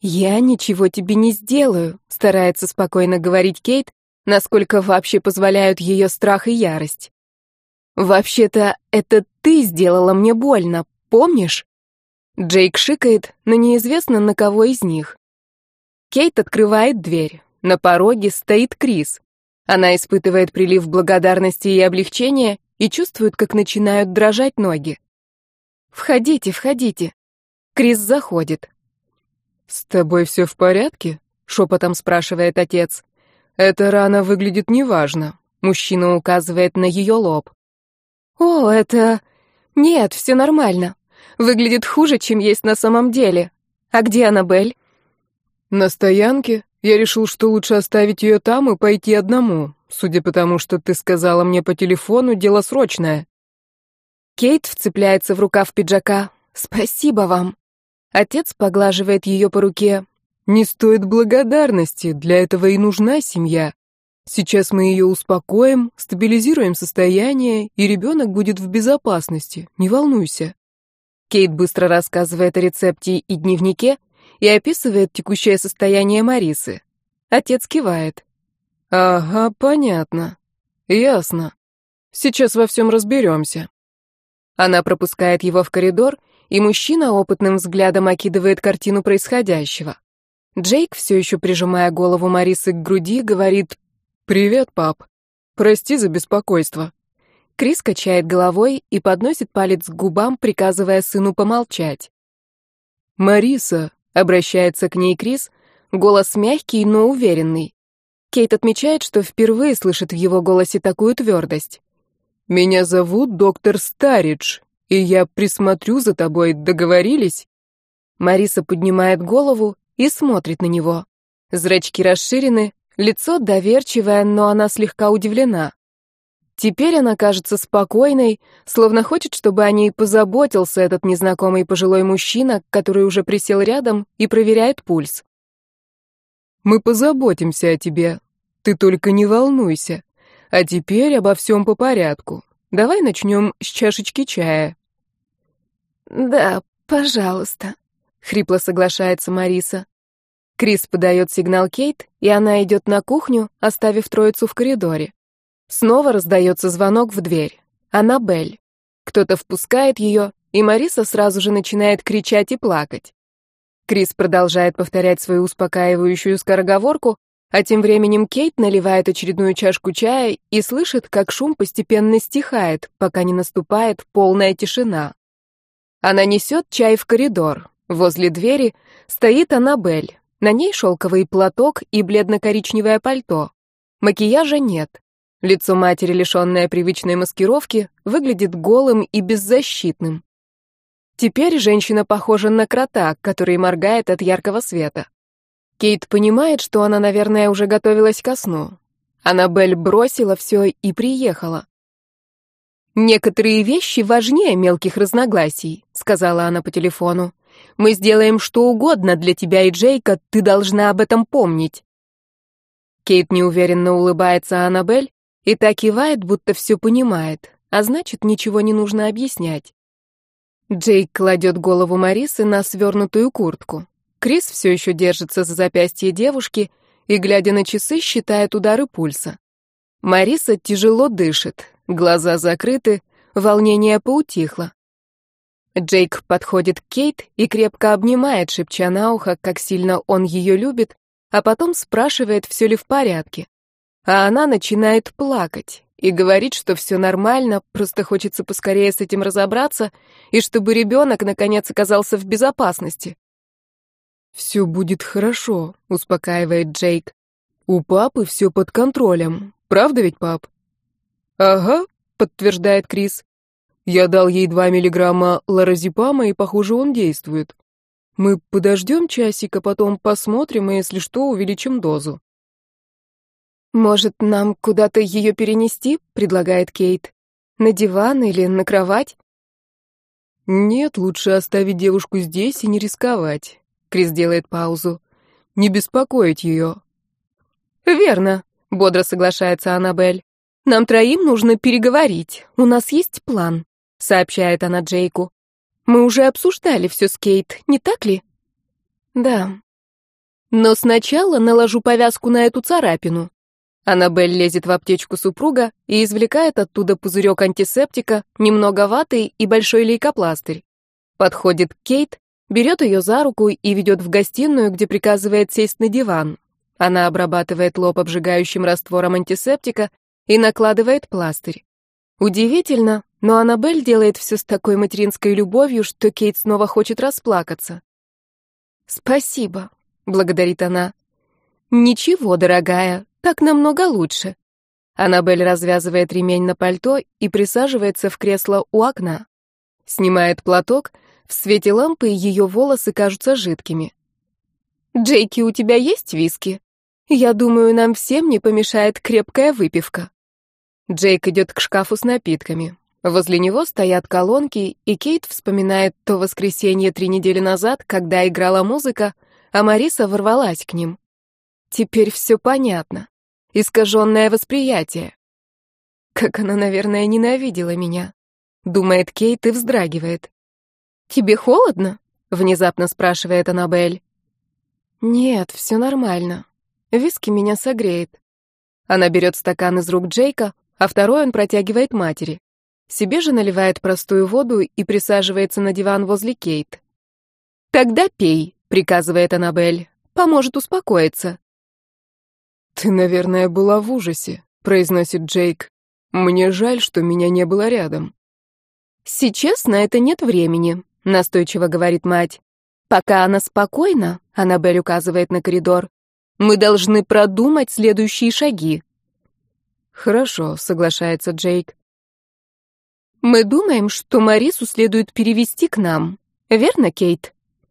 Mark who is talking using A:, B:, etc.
A: «Я ничего тебе не сделаю», — старается спокойно говорить Кейт, насколько вообще позволяют ее страх и ярость. «Вообще-то, это ты сделала мне больно, помнишь?» Джейк шикает, но неизвестно, на кого из них. Кейт открывает дверь. На пороге стоит Крис. Она испытывает прилив благодарности и облегчения и чувствует, как начинают дрожать ноги. «Входите, входите». Крис заходит.
B: «С тобой все в порядке?» — шепотом спрашивает отец. «Эта рана выглядит неважно». Мужчина указывает на ее лоб.
A: «О, это... Нет, все нормально. Выглядит хуже, чем есть на самом деле. А где Аннабель?»
B: «На стоянке. Я решил, что лучше оставить ее там и пойти одному. Судя по тому, что ты сказала мне по телефону, дело срочное».
A: Кейт вцепляется в рукав пиджака. «Спасибо вам». Отец поглаживает ее по руке.
B: «Не стоит благодарности, для этого и нужна семья. Сейчас мы ее успокоим, стабилизируем состояние, и ребенок будет в безопасности, не волнуйся».
A: Кейт быстро рассказывает о рецепте и дневнике и описывает текущее состояние Марисы. Отец кивает.
B: «Ага, понятно. Ясно. Сейчас во всем разберемся».
A: Она пропускает его в коридор и мужчина опытным взглядом окидывает картину происходящего. Джейк, все еще прижимая голову Марисы к груди, говорит
B: «Привет, пап. Прости за беспокойство».
A: Крис качает головой и подносит палец к губам, приказывая сыну помолчать.
B: «Мариса», — обращается к ней Крис, голос мягкий, но уверенный.
A: Кейт отмечает, что впервые слышит в его голосе такую твердость.
B: «Меня зовут доктор Старидж и я присмотрю за тобой, договорились?»
A: Мариса поднимает голову и смотрит на него. Зрачки расширены, лицо доверчивое, но она слегка удивлена. Теперь она кажется спокойной, словно хочет, чтобы о ней позаботился этот незнакомый пожилой мужчина, который уже присел рядом и проверяет пульс.
B: «Мы позаботимся о тебе. Ты только не волнуйся. А теперь обо всем по порядку. Давай начнем с чашечки чая».
A: «Да, пожалуйста», — хрипло соглашается Мариса. Крис подает сигнал Кейт, и она идет на кухню, оставив троицу в коридоре. Снова раздается звонок в дверь. Аннабель. Кто-то впускает ее, и Мариса сразу же начинает кричать и плакать. Крис продолжает повторять свою успокаивающую скороговорку, а тем временем Кейт наливает очередную чашку чая и слышит, как шум постепенно стихает, пока не наступает полная тишина. Она несет чай в коридор. Возле двери стоит Аннабель. На ней шелковый платок и бледно-коричневое пальто. Макияжа нет. Лицо матери, лишенное привычной маскировки, выглядит голым и беззащитным. Теперь женщина похожа на крота, который моргает от яркого света. Кейт понимает, что она, наверное, уже готовилась ко сну. Аннабель бросила все и приехала. «Некоторые вещи важнее мелких разногласий», — сказала она по телефону. «Мы сделаем что угодно для тебя и Джейка, ты должна об этом помнить». Кейт неуверенно улыбается Аннабель и так кивает, будто все понимает, а значит, ничего не нужно объяснять. Джейк кладет голову Марисы на свернутую куртку. Крис все еще держится за запястье девушки и, глядя на часы, считает удары пульса. Мариса тяжело дышит, Глаза закрыты, волнение поутихло. Джейк подходит к Кейт и крепко обнимает, шепча на ухо, как сильно он ее любит, а потом спрашивает, все ли в порядке. А она начинает плакать и говорит, что все нормально, просто хочется поскорее с этим разобраться, и чтобы ребенок, наконец, оказался в безопасности.
B: «Все будет хорошо», — успокаивает Джейк. «У папы все под контролем. Правда ведь, пап?» «Ага», — подтверждает Крис. «Я дал ей два миллиграмма лоразепама, и, похоже, он действует. Мы подождем часик, а потом посмотрим, и, если что, увеличим дозу».
A: «Может, нам куда-то ее перенести?» — предлагает Кейт. «На диван или на кровать?»
B: «Нет, лучше оставить девушку здесь и не рисковать», — Крис делает паузу. «Не беспокоить ее».
A: «Верно», — бодро соглашается Аннабель. «Нам троим нужно переговорить. У нас есть план», — сообщает она Джейку. «Мы уже обсуждали все с Кейт, не так ли?» «Да», Но сначала наложу повязку на эту царапину. Аннабель лезет в аптечку супруга и извлекает оттуда пузырек антисептика, немного ваты и большой лейкопластырь. Подходит Кейт, берет ее за руку и ведет в гостиную, где приказывает сесть на диван. Она обрабатывает лоб обжигающим раствором антисептика и накладывает пластырь. Удивительно, но Аннабель делает все с такой материнской любовью, что Кейт снова хочет расплакаться. «Спасибо», — благодарит она. «Ничего, дорогая, так намного лучше». Аннабель развязывает ремень на пальто и присаживается в кресло у окна. Снимает платок, в свете лампы ее волосы кажутся жидкими. «Джейки, у тебя есть виски? Я думаю, нам всем не помешает крепкая выпивка». Джейк идет к шкафу с напитками. Возле него стоят колонки, и Кейт вспоминает то воскресенье три недели назад, когда играла музыка, а Мариса ворвалась к ним. Теперь все понятно. Искаженное восприятие. Как она, наверное, ненавидела меня. Думает Кейт и вздрагивает. «Тебе холодно?» — внезапно спрашивает Аннабель. «Нет, все нормально. Виски меня согреет». Она берет стакан из рук Джейка, а второй он протягивает матери. Себе же наливает простую воду и присаживается на диван возле Кейт. «Тогда пей», — приказывает Аннабель. «Поможет успокоиться».
B: «Ты, наверное, была в ужасе», — произносит Джейк. «Мне жаль, что меня не было рядом».
A: «Сейчас на это нет времени», — настойчиво говорит мать. «Пока она спокойна», — Аннабель указывает на коридор, «мы должны продумать следующие шаги».
B: «Хорошо», — соглашается Джейк.
A: «Мы думаем, что Марису следует перевести к нам. Верно, Кейт?»